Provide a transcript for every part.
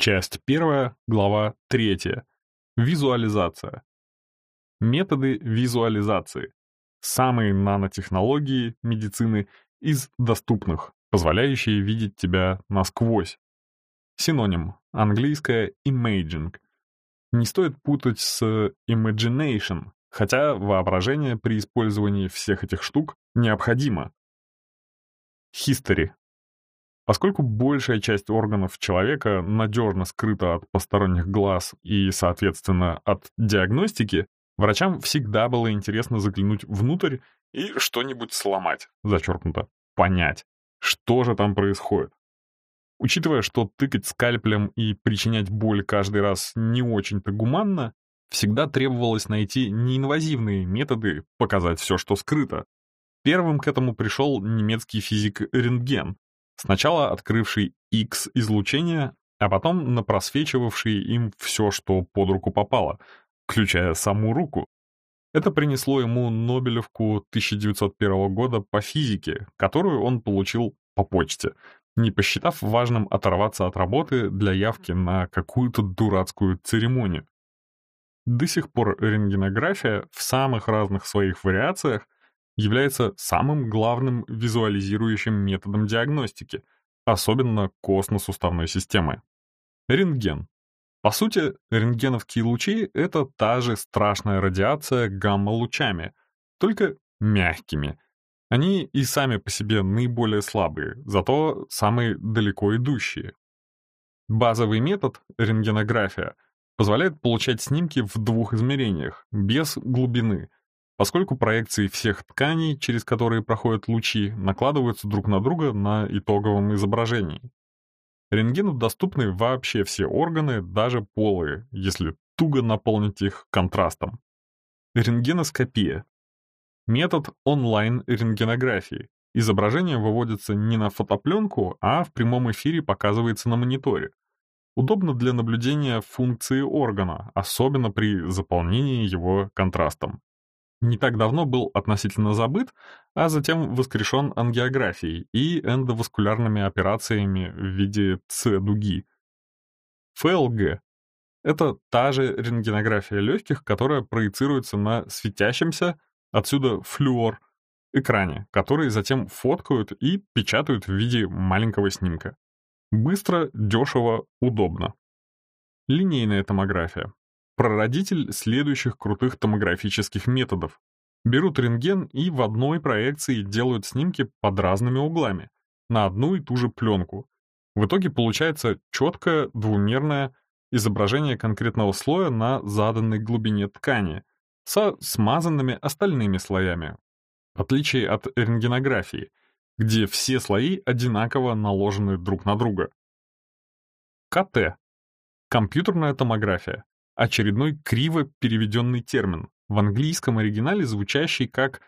Часть первая, глава третья. Визуализация. Методы визуализации. Самые нанотехнологии медицины из доступных, позволяющие видеть тебя насквозь. Синоним. Английское imaging. Не стоит путать с imagination, хотя воображение при использовании всех этих штук необходимо. History. Поскольку большая часть органов человека надежно скрыта от посторонних глаз и, соответственно, от диагностики, врачам всегда было интересно заглянуть внутрь и что-нибудь сломать, зачеркнуто, понять, что же там происходит. Учитывая, что тыкать скальпелем и причинять боль каждый раз не очень-то гуманно, всегда требовалось найти неинвазивные методы показать все, что скрыто. Первым к этому пришел немецкий физик Рентген, сначала открывший X-излучение, а потом напросвечивавший им все, что под руку попало, включая саму руку. Это принесло ему Нобелевку 1901 года по физике, которую он получил по почте — не посчитав важным оторваться от работы для явки на какую-то дурацкую церемонию. До сих пор рентгенография в самых разных своих вариациях является самым главным визуализирующим методом диагностики, особенно костно-суставной системы. Рентген. По сути, рентгеновские лучи — это та же страшная радиация гамма-лучами, только мягкими — они и сами по себе наиболее слабые, зато самые далеко идущие. Базовый метод, рентгенография, позволяет получать снимки в двух измерениях, без глубины, поскольку проекции всех тканей, через которые проходят лучи, накладываются друг на друга на итоговом изображении. Рентгену доступны вообще все органы, даже полые, если туго наполнить их контрастом. Рентгеноскопия Метод онлайн-рентгенографии. Изображение выводится не на фотопленку, а в прямом эфире показывается на мониторе. Удобно для наблюдения функции органа, особенно при заполнении его контрастом. Не так давно был относительно забыт, а затем воскрешен ангиографией и эндоваскулярными операциями в виде С-дуги. ФЛГ — это та же рентгенография легких, которая проецируется на светящемся, Отсюда флюор, экране, который затем фоткают и печатают в виде маленького снимка. Быстро, дешево, удобно. Линейная томография. Прародитель следующих крутых томографических методов. Берут рентген и в одной проекции делают снимки под разными углами, на одну и ту же пленку. В итоге получается четкое двумерное изображение конкретного слоя на заданной глубине ткани, со смазанными остальными слоями, в отличие от рентгенографии, где все слои одинаково наложены друг на друга. КТ. Компьютерная томография. Очередной криво переведенный термин, в английском оригинале звучащий как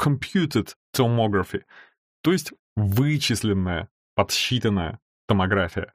computed tomography, то есть вычисленная, подсчитанная томография.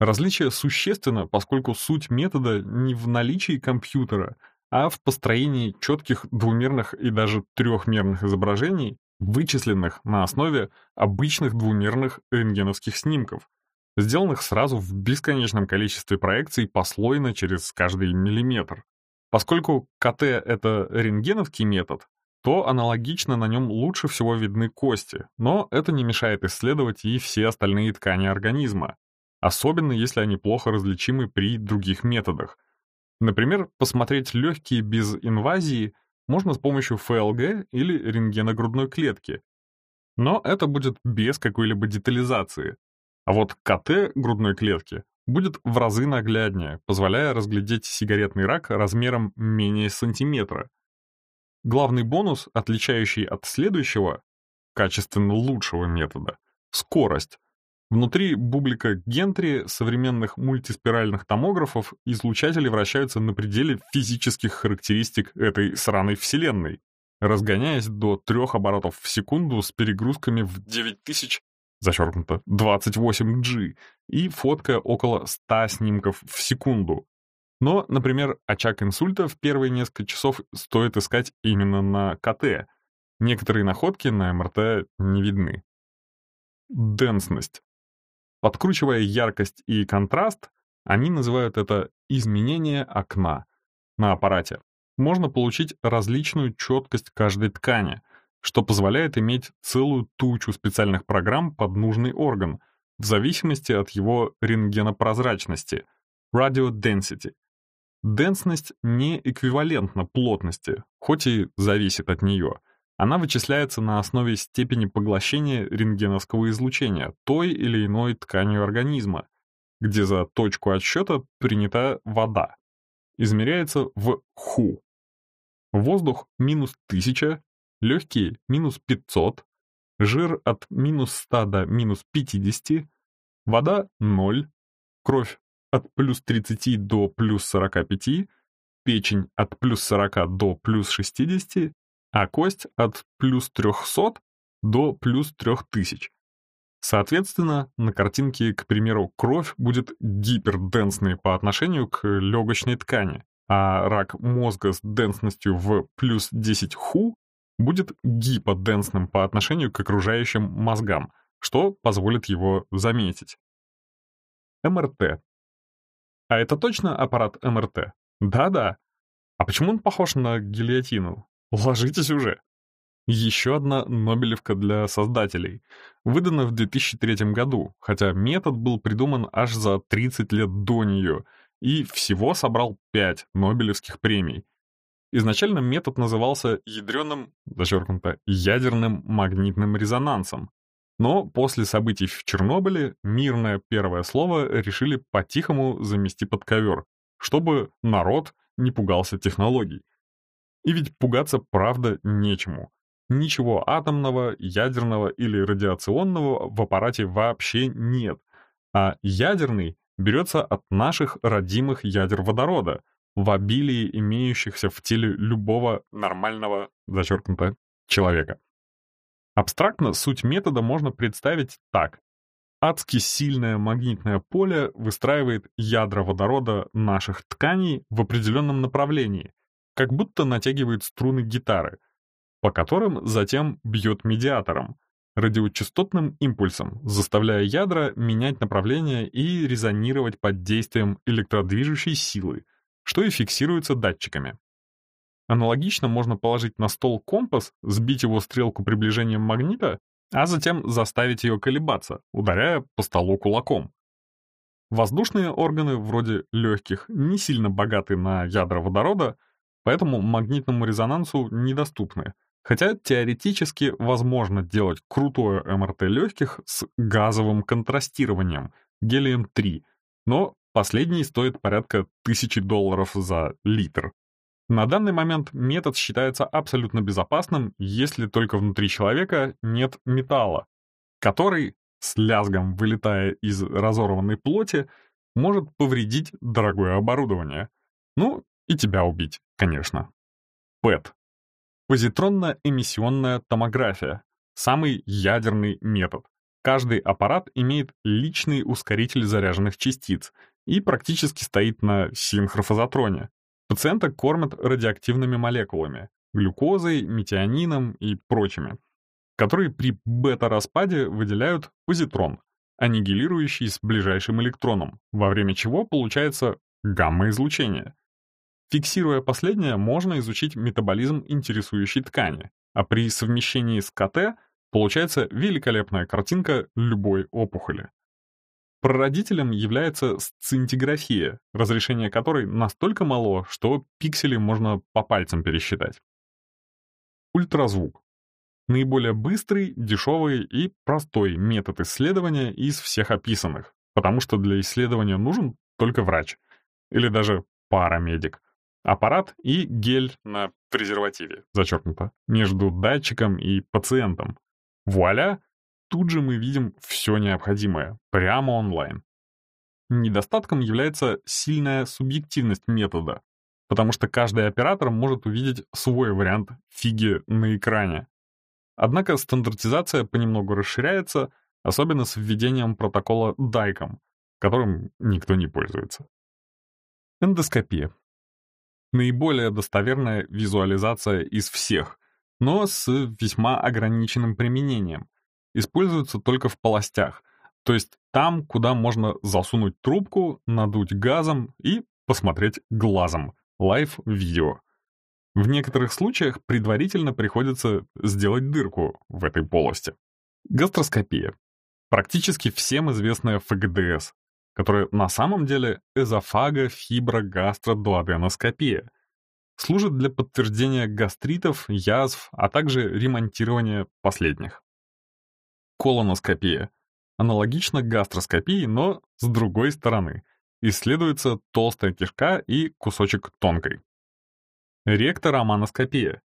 Различие существенно, поскольку суть метода не в наличии компьютера, а в построении четких двумерных и даже трехмерных изображений, вычисленных на основе обычных двумерных рентгеновских снимков, сделанных сразу в бесконечном количестве проекций послойно через каждый миллиметр. Поскольку КТ — это рентгеновский метод, то аналогично на нем лучше всего видны кости, но это не мешает исследовать и все остальные ткани организма, особенно если они плохо различимы при других методах, Например, посмотреть легкие без инвазии можно с помощью ФЛГ или рентгена грудной клетки. Но это будет без какой-либо детализации. А вот КТ грудной клетки будет в разы нагляднее, позволяя разглядеть сигаретный рак размером менее сантиметра. Главный бонус, отличающий от следующего, качественно лучшего метода — скорость. Внутри бублика Гентри современных мультиспиральных томографов излучатели вращаются на пределе физических характеристик этой сраной вселенной, разгоняясь до трех оборотов в секунду с перегрузками в 9000, зачеркнуто, 28G, и фоткая около 100 снимков в секунду. Но, например, очаг инсульта в первые несколько часов стоит искать именно на КТ. Некоторые находки на МРТ не видны. Денсность. Подкручивая яркость и контраст, Они называют это изменение окна на аппарате. Можно получить различную четкость каждой ткани, что позволяет иметь целую тучу специальных программ под нужный орган, в зависимости от его рентгенопрозрачности, radio density. Денсность не эквивалентна плотности, хоть и зависит от нее. Она вычисляется на основе степени поглощения рентгеновского излучения той или иной тканью организма, где за точку отсчета принята вода. Измеряется в ху. Воздух минус 1000, легкие минус 500, жир от минус 100 до минус 50, вода 0, кровь от плюс 30 до плюс 45, печень от плюс 40 до плюс 60, а кость от плюс 300 до плюс 3000. Соответственно, на картинке, к примеру, кровь будет гиперденсной по отношению к легочной ткани, а рак мозга с денсностью в плюс 10 ху будет гиподенсным по отношению к окружающим мозгам, что позволит его заметить. МРТ. А это точно аппарат МРТ? Да-да. А почему он похож на гильотину? Ложитесь уже. Еще одна Нобелевка для создателей, выдана в 2003 году, хотя метод был придуман аж за 30 лет до нее и всего собрал 5 Нобелевских премий. Изначально метод назывался ядреным, зачеркнуто, ядерным магнитным резонансом, но после событий в Чернобыле мирное первое слово решили по-тихому замести под ковер, чтобы народ не пугался технологий. И ведь пугаться правда нечему. Ничего атомного, ядерного или радиационного в аппарате вообще нет, а ядерный берется от наших родимых ядер водорода, в обилии имеющихся в теле любого нормального, зачеркнуто, человека. Абстрактно суть метода можно представить так. Адски сильное магнитное поле выстраивает ядра водорода наших тканей в определенном направлении, как будто натягивает струны гитары, по которым затем бьет медиатором, радиочастотным импульсом, заставляя ядра менять направление и резонировать под действием электродвижущей силы, что и фиксируется датчиками. Аналогично можно положить на стол компас, сбить его стрелку приближением магнита, а затем заставить ее колебаться, ударяя по столу кулаком. Воздушные органы, вроде легких, не сильно богаты на ядра водорода, поэтому магнитному резонансу недоступны, хотя теоретически возможно делать крутое МРТ легких с газовым контрастированием, гелием-3, но последний стоит порядка тысячи долларов за литр. На данный момент метод считается абсолютно безопасным, если только внутри человека нет металла, который, с лязгом вылетая из разорванной плоти, может повредить дорогое оборудование. Ну, и тебя убить, конечно. ПЭТ. Позитронно-эмиссионная томография. Самый ядерный метод. Каждый аппарат имеет личный ускоритель заряженных частиц и практически стоит на синхрофазотроне. Пациента кормят радиоактивными молекулами, глюкозой, метионином и прочими, которые при бета-распаде выделяют позитрон, аннигилирующий с ближайшим электроном, во время чего получается гамма-излучение. Фиксируя последнее, можно изучить метаболизм интересующей ткани, а при совмещении с КТ получается великолепная картинка любой опухоли. Прародителем является сцинтиграфия, разрешение которой настолько мало, что пиксели можно по пальцам пересчитать. Ультразвук. Наиболее быстрый, дешевый и простой метод исследования из всех описанных, потому что для исследования нужен только врач, или даже парамедик, аппарат и гель на презервативе, зачеркнуто, между датчиком и пациентом. Вуаля, тут же мы видим все необходимое, прямо онлайн. Недостатком является сильная субъективность метода, потому что каждый оператор может увидеть свой вариант фиги на экране. Однако стандартизация понемногу расширяется, особенно с введением протокола DICOM, которым никто не пользуется. Эндоскопия. Наиболее достоверная визуализация из всех, но с весьма ограниченным применением, используются только в полостях, То есть там, куда можно засунуть трубку, надуть газом и посмотреть глазом. Лайв-видео. В некоторых случаях предварительно приходится сделать дырку в этой полости. Гастроскопия. Практически всем известная ФГДС, которая на самом деле эзофагофиброгастродуоденоскопия, служит для подтверждения гастритов, язв, а также ремонтирования последних. Колоноскопия. Аналогично гастроскопии, но с другой стороны. Исследуется толстая кишка и кусочек тонкой. Ректороманоскопия.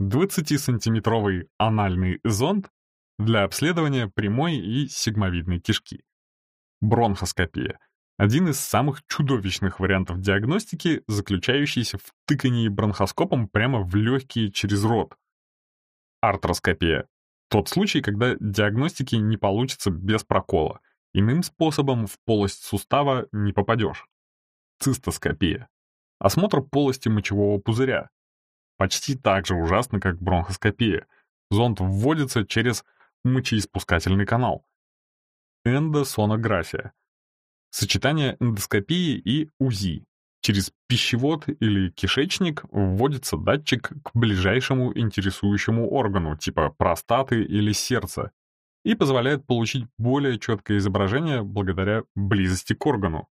20-сантиметровый анальный зонд для обследования прямой и сигмовидной кишки. Бронхоскопия — один из самых чудовищных вариантов диагностики, заключающийся в тыкании бронхоскопом прямо в легкие через рот. Артроскопия — тот случай, когда диагностики не получится без прокола. Иным способом в полость сустава не попадешь. Цистоскопия — осмотр полости мочевого пузыря. Почти так же ужасно, как бронхоскопия. Зонд вводится через мочеиспускательный канал. Эндосонография. Сочетание эндоскопии и УЗИ. Через пищевод или кишечник вводится датчик к ближайшему интересующему органу, типа простаты или сердца, и позволяет получить более четкое изображение благодаря близости к органу.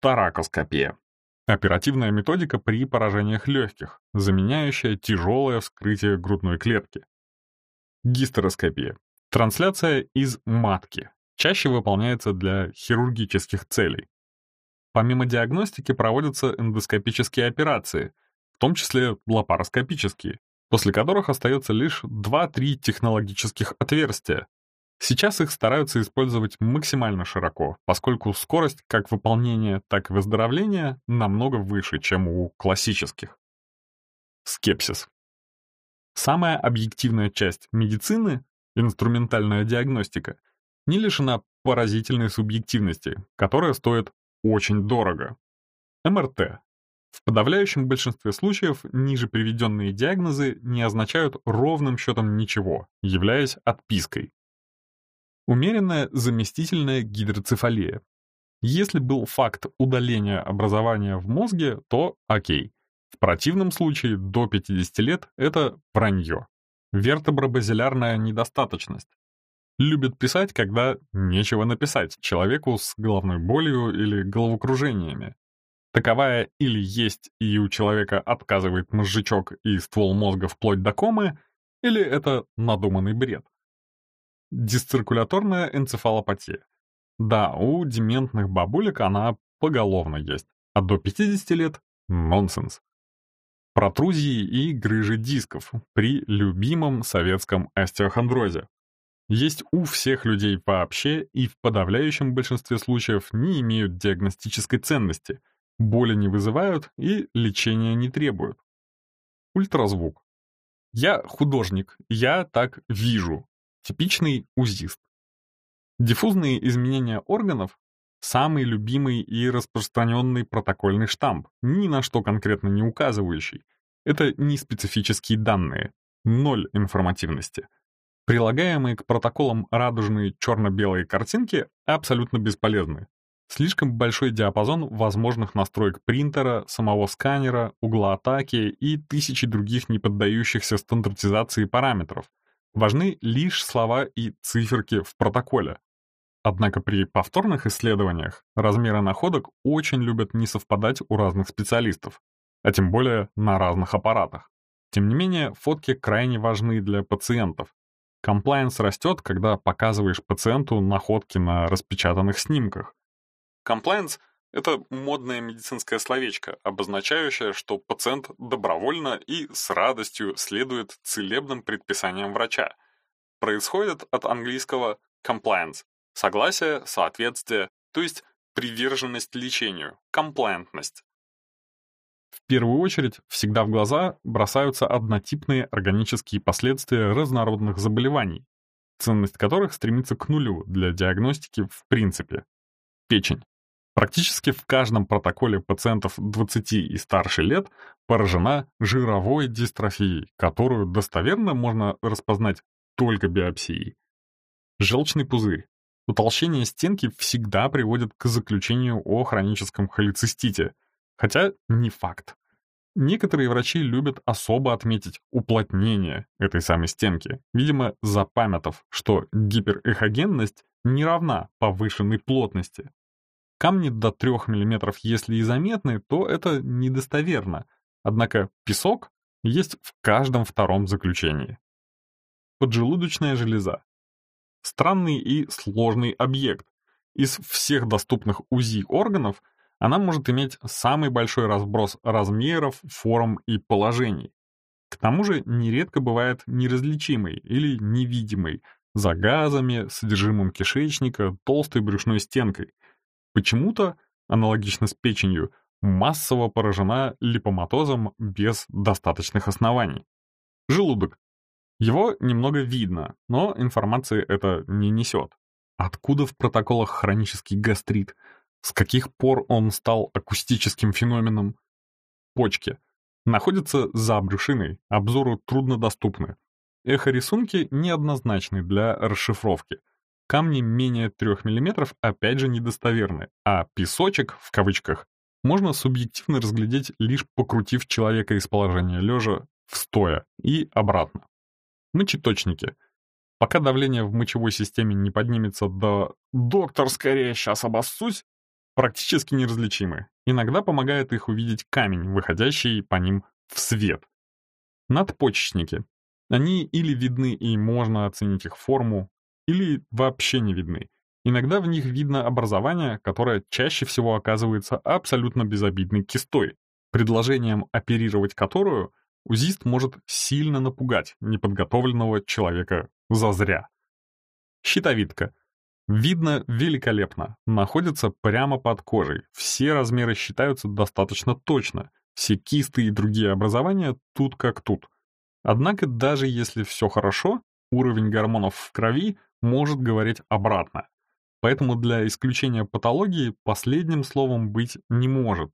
Таракоскопия. Оперативная методика при поражениях легких, заменяющая тяжелое вскрытие грудной клетки. Гистероскопия. Трансляция из матки. Чаще выполняется для хирургических целей. Помимо диагностики проводятся эндоскопические операции, в том числе лапароскопические, после которых остается лишь 2-3 технологических отверстия. Сейчас их стараются использовать максимально широко, поскольку скорость как выполнения, так и выздоровления намного выше, чем у классических. Скепсис. Самая объективная часть медицины инструментальная диагностика, не лишена поразительной субъективности, которая стоит очень дорого. МРТ. В подавляющем большинстве случаев ниже приведенные диагнозы не означают ровным счетом ничего, являясь отпиской. Умеренная заместительная гидроцефалия. Если был факт удаления образования в мозге, то окей. В противном случае до 50 лет это вранье. Вертебробазилярная недостаточность. Любит писать, когда нечего написать человеку с головной болью или головокружениями. Таковая или есть и у человека отказывает мозжечок и ствол мозга вплоть до комы, или это надуманный бред. Дисциркуляторная энцефалопатия. Да, у дементных бабулек она поголовно есть, а до 50 лет — нонсенс протрузии и грыжи дисков при любимом советском остеохондрозе. Есть у всех людей вообще и в подавляющем большинстве случаев не имеют диагностической ценности, боли не вызывают и лечения не требуют. Ультразвук. Я художник, я так вижу. Типичный узист. Диффузные изменения органов — самый любимый и распространенный протокольный штамп, ни на что конкретно не указывающий, это не специфические данные, ноль информативности. Прилагаемые к протоколам радужные черно-белые картинки абсолютно бесполезны. Слишком большой диапазон возможных настроек принтера, самого сканера, угла атаки и тысячи других не поддающихся стандартизации параметров. Важны лишь слова и циферки в протоколе. Однако при повторных исследованиях размеры находок очень любят не совпадать у разных специалистов а тем более на разных аппаратах. Тем не менее, фотки крайне важны для пациентов. Комплайенс растет, когда показываешь пациенту находки на распечатанных снимках. Комплайенс — это модное медицинское словечко, обозначающее, что пациент добровольно и с радостью следует целебным предписаниям врача. Происходит от английского compliance — согласие, соответствие, то есть приверженность лечению, комплайентность. В первую очередь, всегда в глаза бросаются однотипные органические последствия разнородных заболеваний, ценность которых стремится к нулю для диагностики в принципе. Печень. Практически в каждом протоколе пациентов 20 и старше лет поражена жировой дистрофией, которую достоверно можно распознать только биопсией. Желчный пузырь. Утолщение стенки всегда приводит к заключению о хроническом холецистите, хотя не факт. Некоторые врачи любят особо отметить уплотнение этой самой стенки, видимо, запамятав, что гиперэхогенность не равна повышенной плотности. Камни до 3 мм если и заметны, то это недостоверно, однако песок есть в каждом втором заключении. Поджелудочная железа. Странный и сложный объект. Из всех доступных УЗИ органов – она может иметь самый большой разброс размеров, форм и положений. К тому же нередко бывает неразличимой или невидимой, за газами, содержимым кишечника, толстой брюшной стенкой. Почему-то, аналогично с печенью, массово поражена липоматозом без достаточных оснований. Желудок. Его немного видно, но информации это не несет. Откуда в протоколах хронический гастрит? С каких пор он стал акустическим феноменом? Почки. Находятся за брюшиной, обзору труднодоступны. Эхорисунки неоднозначны для расшифровки. Камни менее 3 мм опять же недостоверны, а «песочек» в кавычках можно субъективно разглядеть лишь покрутив человека из положения лежа в стоя и обратно. Мочеточники. Пока давление в мочевой системе не поднимется до «доктор, скорее, сейчас обоссусь», практически неразличимы. Иногда помогает их увидеть камень, выходящий по ним в свет. Надпочечники. Они или видны и можно оценить их форму, или вообще не видны. Иногда в них видно образование, которое чаще всего оказывается абсолютно безобидной кистой, предложением оперировать которую УЗИст может сильно напугать неподготовленного человека зазря. Щитовидка — Видно великолепно, находится прямо под кожей, все размеры считаются достаточно точно, все кисты и другие образования тут как тут. Однако даже если все хорошо, уровень гормонов в крови может говорить обратно. Поэтому для исключения патологии последним словом быть не может.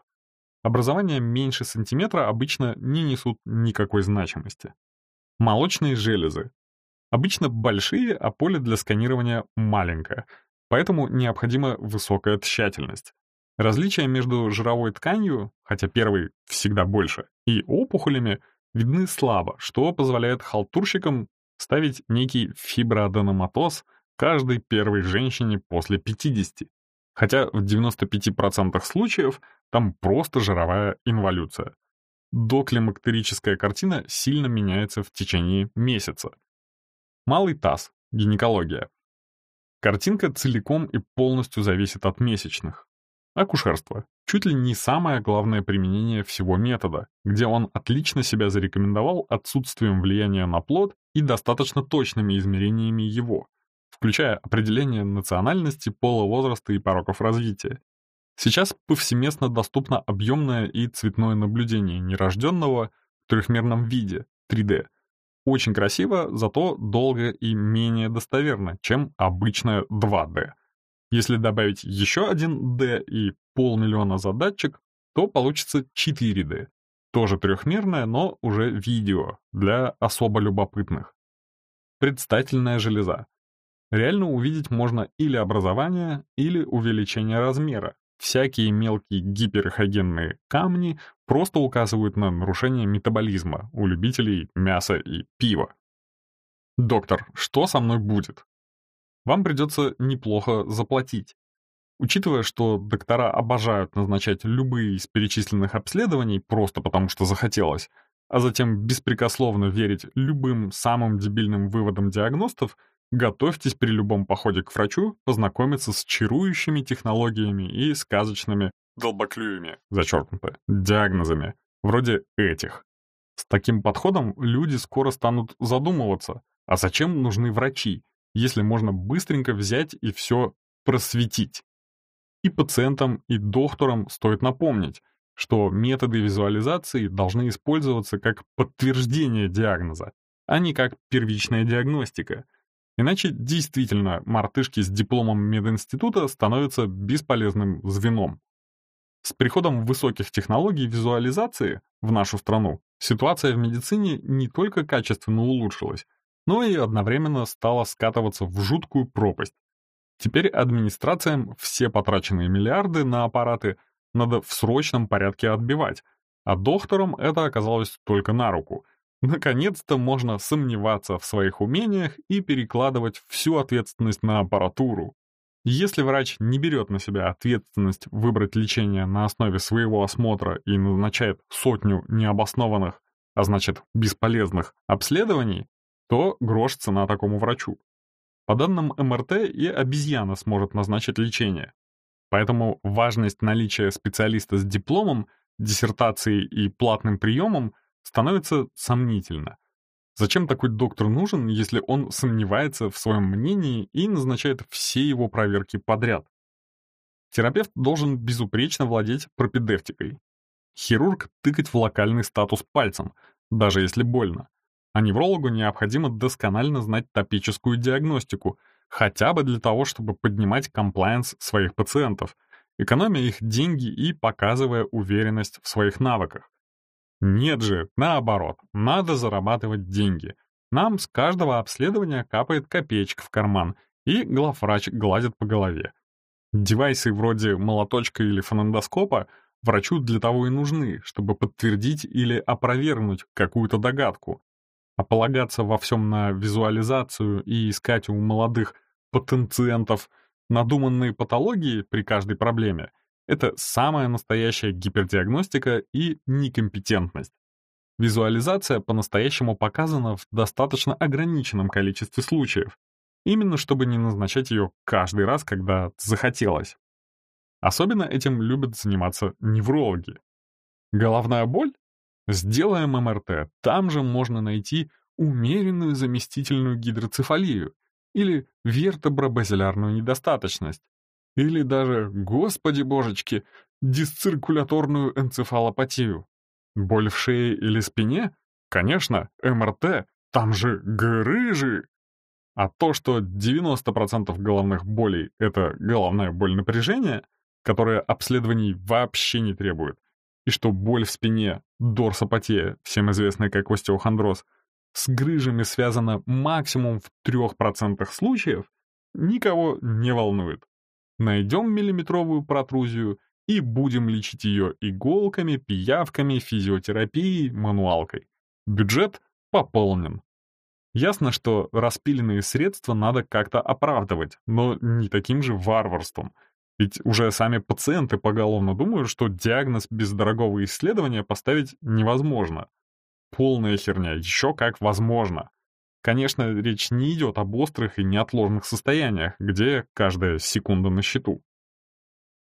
Образования меньше сантиметра обычно не несут никакой значимости. Молочные железы Обычно большие, а поле для сканирования маленькое, поэтому необходима высокая тщательность. Различия между жировой тканью, хотя первой всегда больше, и опухолями видны слабо, что позволяет халтурщикам ставить некий фиброаденоматоз каждой первой женщине после 50, хотя в 95% случаев там просто жировая инволюция. Доклимактерическая картина сильно меняется в течение месяца, Малый таз. Гинекология. Картинка целиком и полностью зависит от месячных. Акушерство. Чуть ли не самое главное применение всего метода, где он отлично себя зарекомендовал отсутствием влияния на плод и достаточно точными измерениями его, включая определение национальности, пола, возраста и пороков развития. Сейчас повсеместно доступно объемное и цветное наблюдение нерожденного в трехмерном виде, 3D, очень красиво, зато долго и менее достоверно, чем обычная 2D. Если добавить еще один D и полмиллиона задатчик, то получится 4D. Тоже трехмерное, но уже видео, для особо любопытных. Предстательная железа. Реально увидеть можно или образование, или увеличение размера, Всякие мелкие гиперхогенные камни просто указывают на нарушение метаболизма у любителей мяса и пива. «Доктор, что со мной будет?» Вам придется неплохо заплатить. Учитывая, что доктора обожают назначать любые из перечисленных обследований просто потому, что захотелось, а затем беспрекословно верить любым самым дебильным выводам диагностов — Готовьтесь при любом походе к врачу познакомиться с чарующими технологиями и сказочными долбоклюями, зачеркнуто, диагнозами, вроде этих. С таким подходом люди скоро станут задумываться, а зачем нужны врачи, если можно быстренько взять и все просветить. И пациентам, и докторам стоит напомнить, что методы визуализации должны использоваться как подтверждение диагноза, а не как первичная диагностика — Иначе действительно мартышки с дипломом мединститута становятся бесполезным звеном. С приходом высоких технологий визуализации в нашу страну ситуация в медицине не только качественно улучшилась, но и одновременно стала скатываться в жуткую пропасть. Теперь администрациям все потраченные миллиарды на аппараты надо в срочном порядке отбивать, а докторам это оказалось только на руку. Наконец-то можно сомневаться в своих умениях и перекладывать всю ответственность на аппаратуру. Если врач не берет на себя ответственность выбрать лечение на основе своего осмотра и назначает сотню необоснованных, а значит бесполезных, обследований, то грош цена такому врачу. По данным МРТ и обезьяна сможет назначить лечение. Поэтому важность наличия специалиста с дипломом, диссертацией и платным приемом становится сомнительно. Зачем такой доктор нужен, если он сомневается в своем мнении и назначает все его проверки подряд? Терапевт должен безупречно владеть пропедевтикой. Хирург тыкать в локальный статус пальцем, даже если больно. А неврологу необходимо досконально знать топическую диагностику, хотя бы для того, чтобы поднимать комплайенс своих пациентов, экономя их деньги и показывая уверенность в своих навыках. Нет же, наоборот, надо зарабатывать деньги. Нам с каждого обследования капает копеечка в карман, и главврач гладит по голове. Девайсы вроде молоточка или фонендоскопа врачу для того и нужны, чтобы подтвердить или опровергнуть какую-то догадку. А полагаться во всем на визуализацию и искать у молодых потенциентов надуманные патологии при каждой проблеме — это самая настоящая гипердиагностика и некомпетентность. Визуализация по-настоящему показана в достаточно ограниченном количестве случаев, именно чтобы не назначать ее каждый раз, когда захотелось. Особенно этим любят заниматься неврологи. Головная боль? Сделаем МРТ, там же можно найти умеренную заместительную гидроцефалию или вертебробазилярную недостаточность, или даже, господи божечки, дисциркуляторную энцефалопатию. Боль в шее или спине? Конечно, МРТ, там же грыжи. А то, что 90% головных болей — это головная боль напряжения, которая обследований вообще не требует, и что боль в спине, дорсопатия, всем известная как остеохондроз, с грыжами связана максимум в 3% случаев, никого не волнует. Найдем миллиметровую протрузию и будем лечить ее иголками, пиявками, физиотерапией, мануалкой. Бюджет пополнен. Ясно, что распиленные средства надо как-то оправдывать, но не таким же варварством. Ведь уже сами пациенты поголовно думают, что диагноз без дорогого исследования поставить невозможно. Полная херня, еще как возможно. Конечно, речь не идет об острых и неотложных состояниях, где каждая секунда на счету.